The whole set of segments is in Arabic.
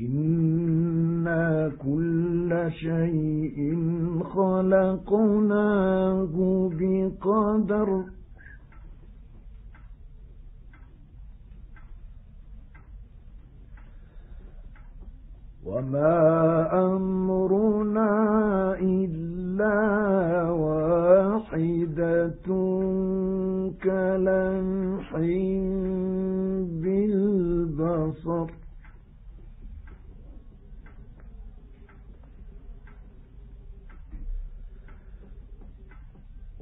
إنا كل شيء خلقناه بقدر وما أمرنا إلا واحدة كلمح بالبصر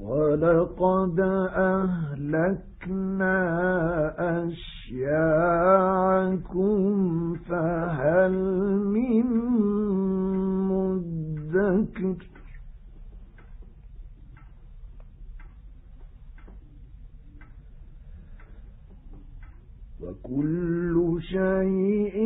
ولقد أهلكنا أشياعكم فهل من مدكر؟ وكل شيء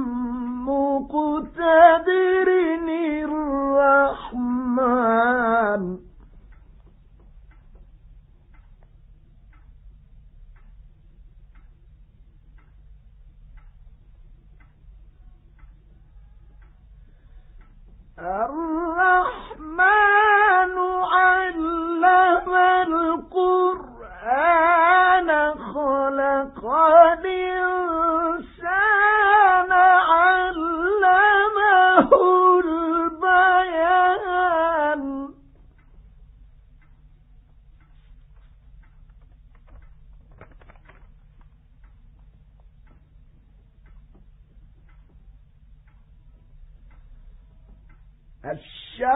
مقتدر الرحمن. الرحمن علم القرآن خلق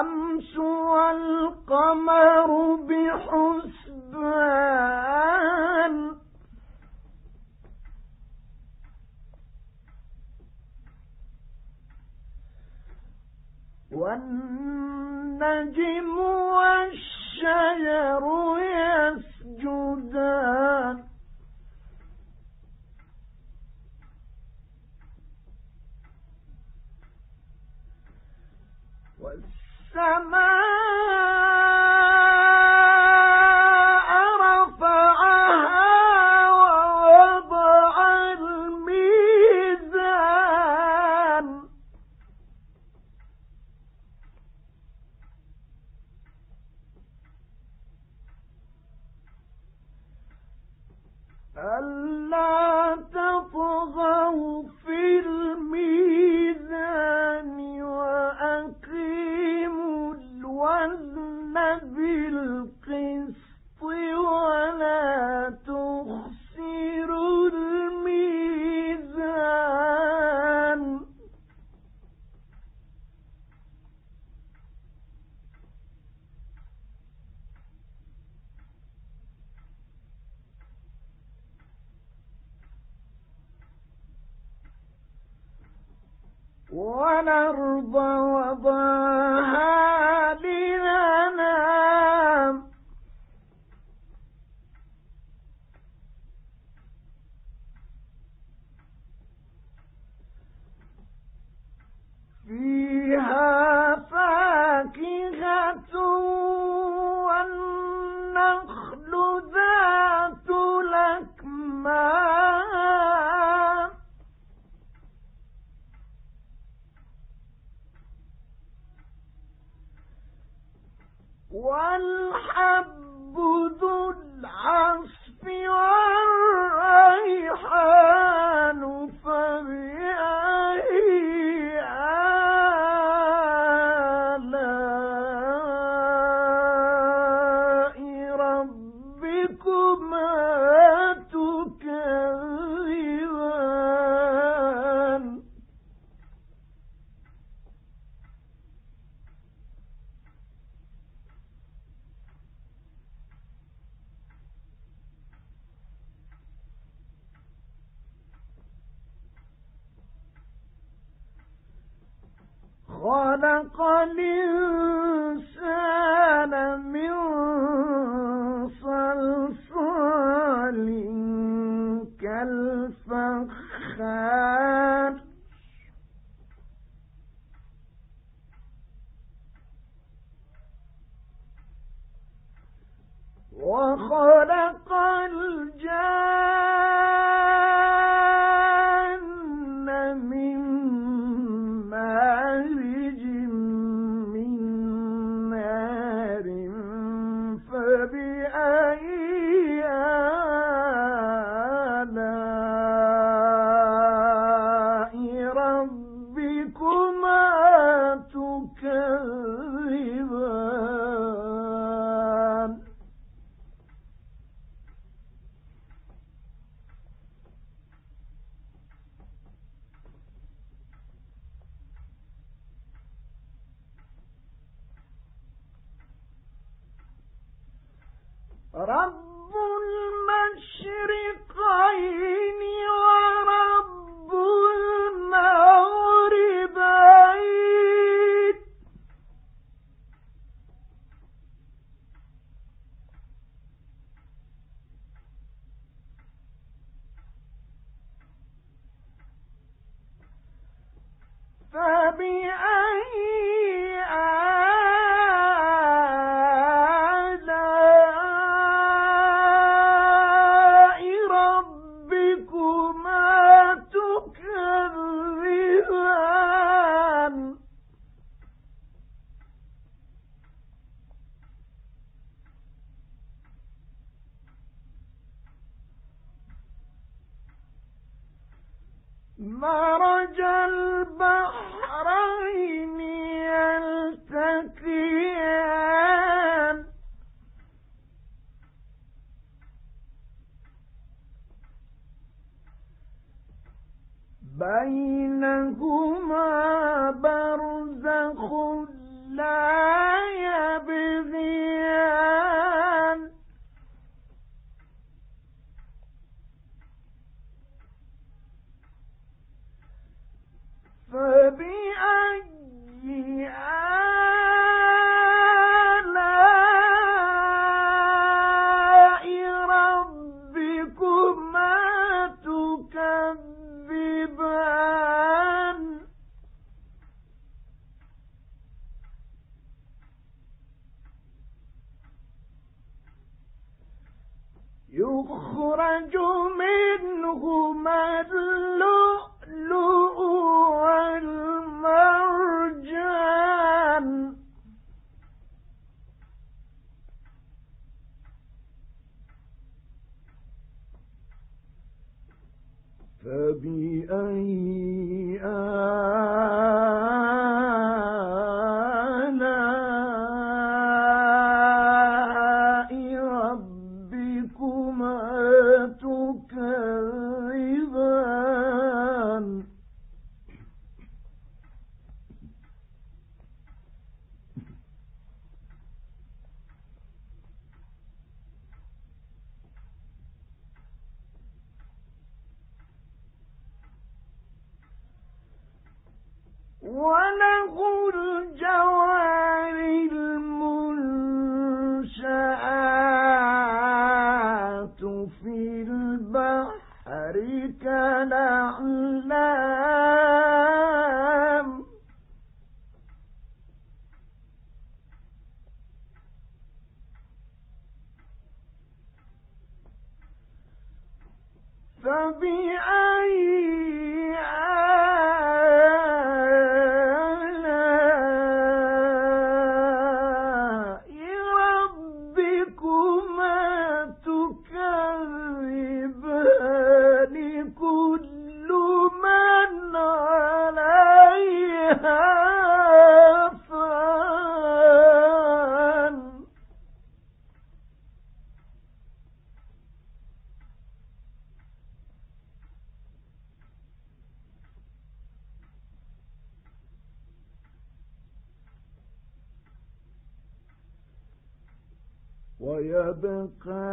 الشمس والقمر بحسبان. والنجم سبقا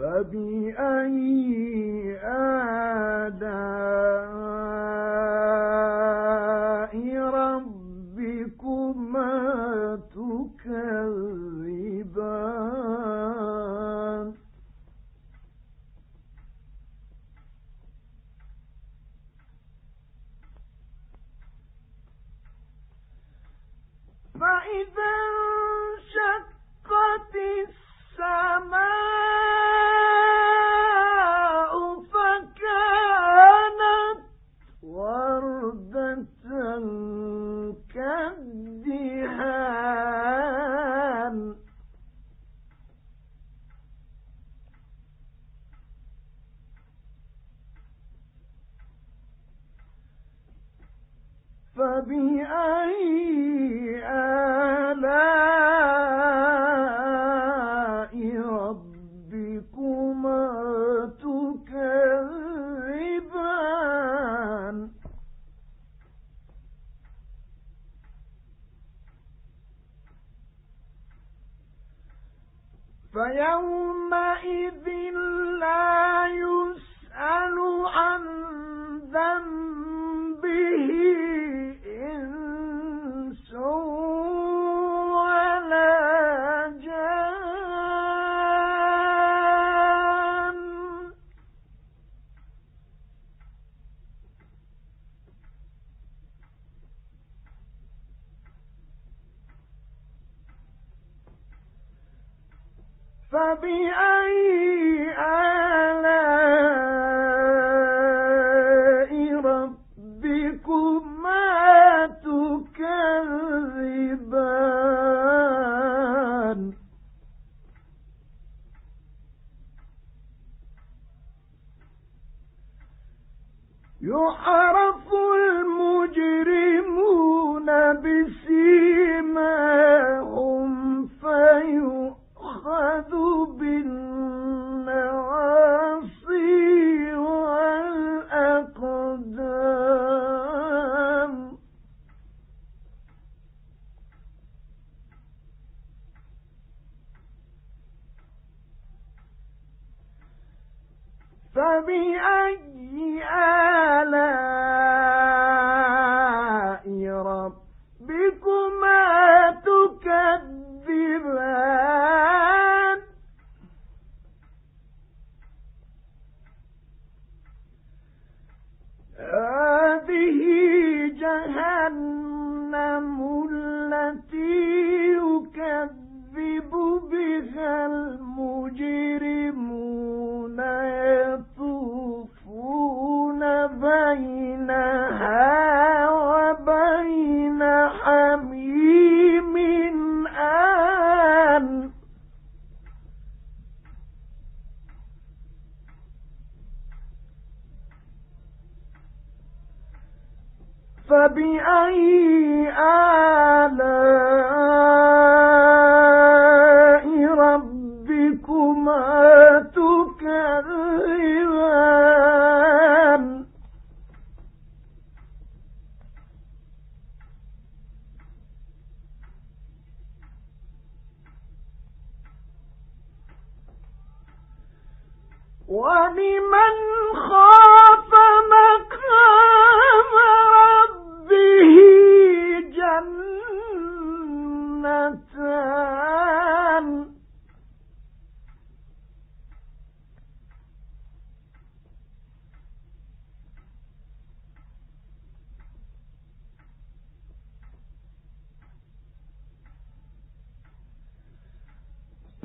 فبأي آلاء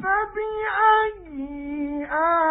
فبأي آلاء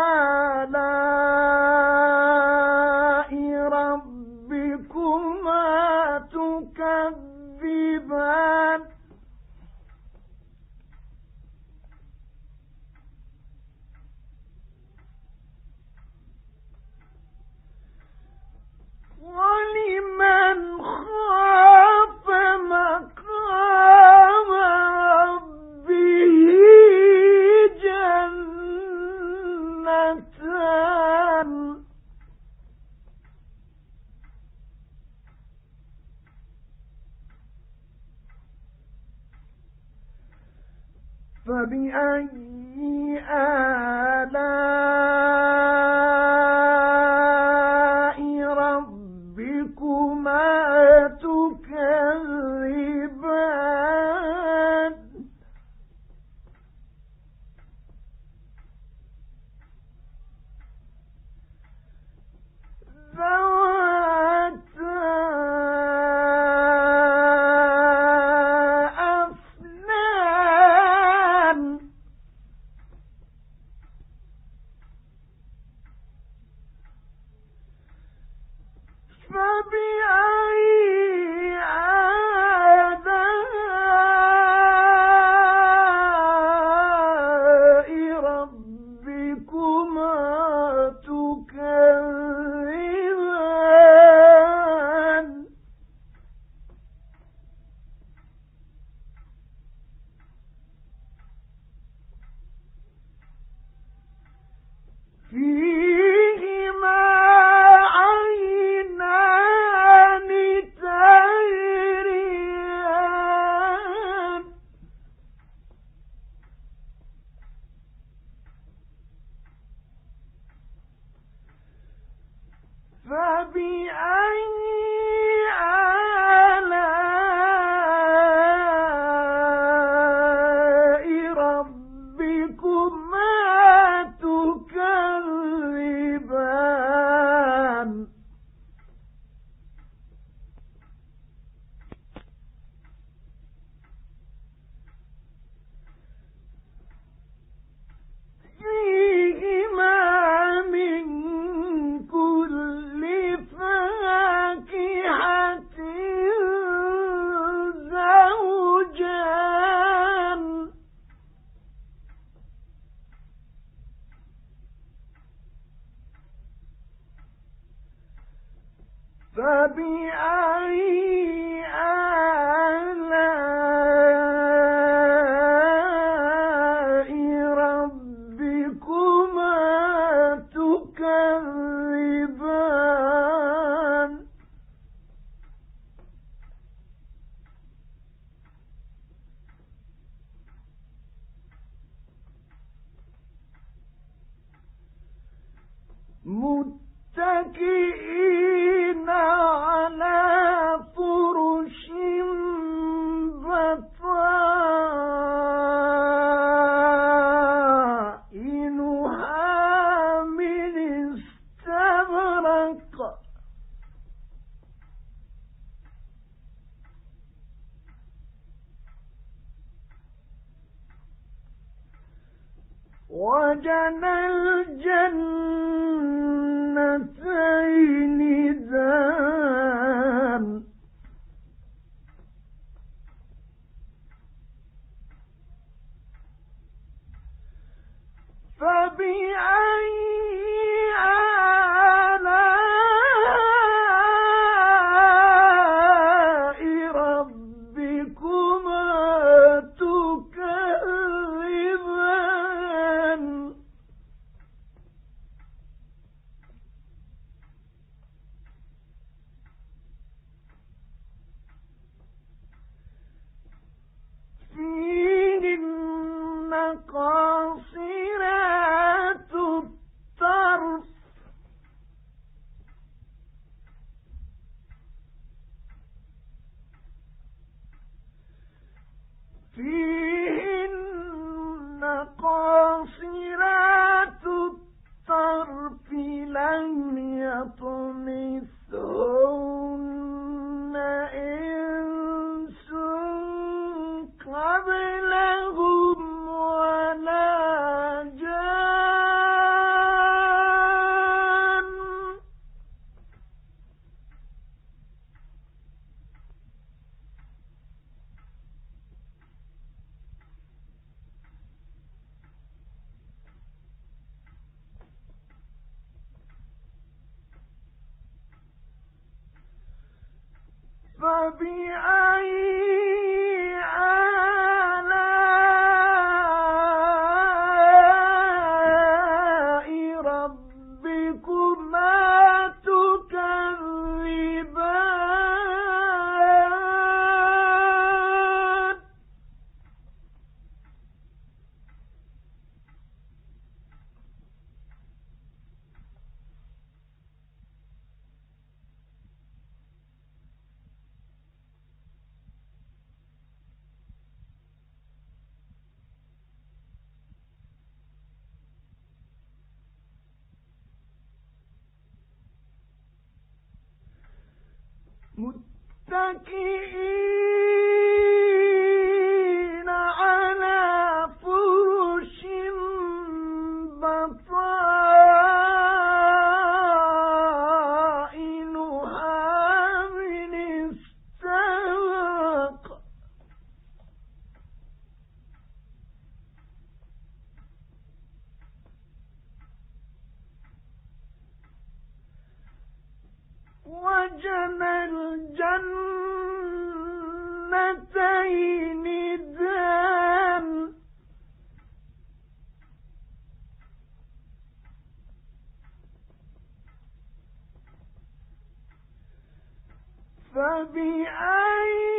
فبأي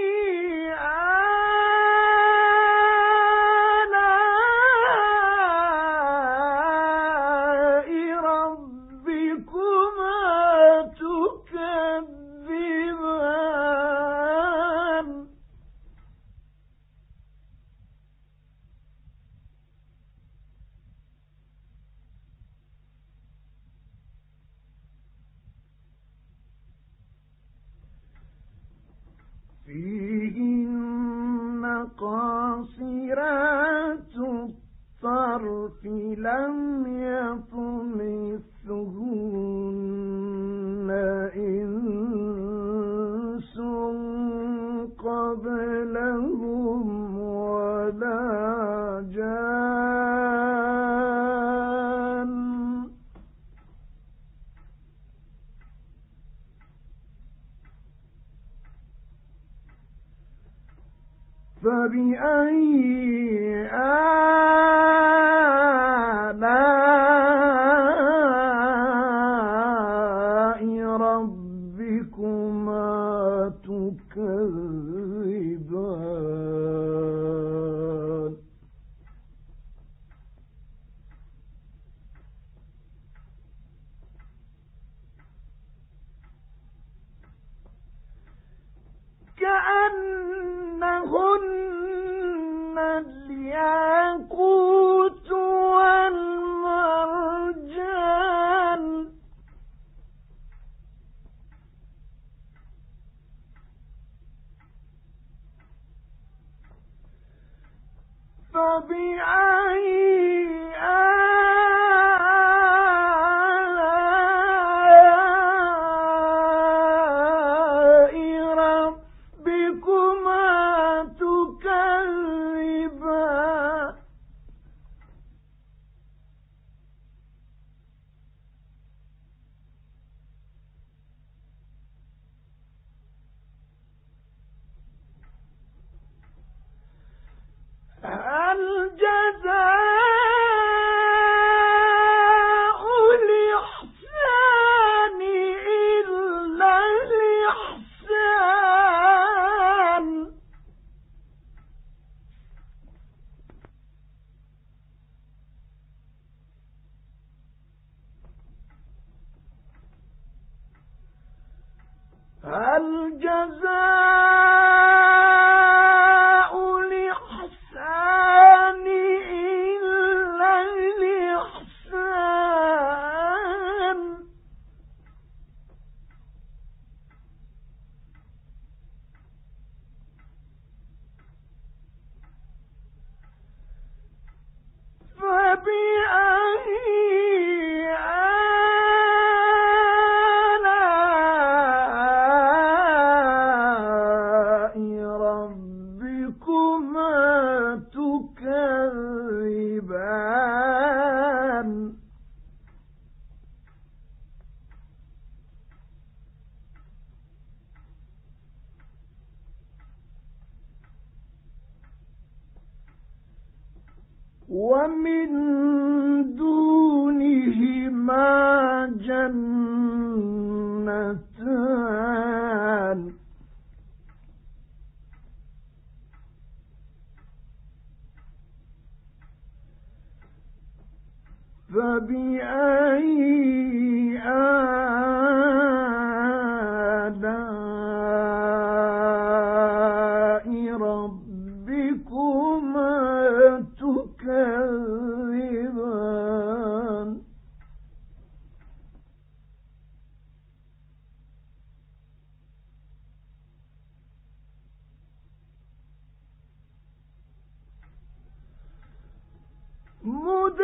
مدهامتان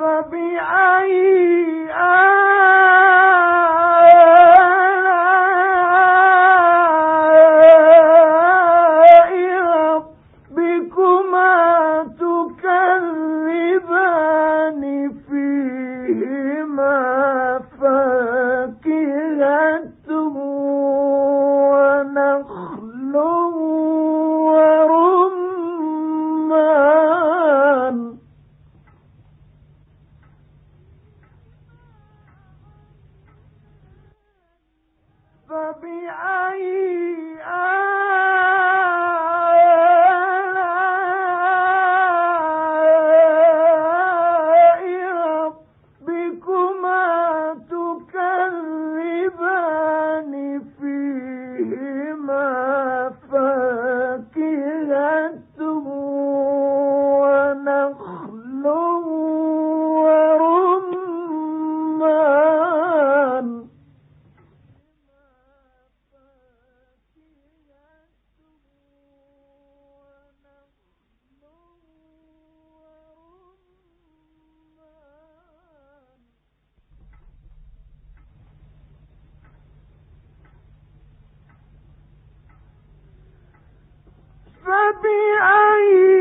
فبأي آلاء فبأي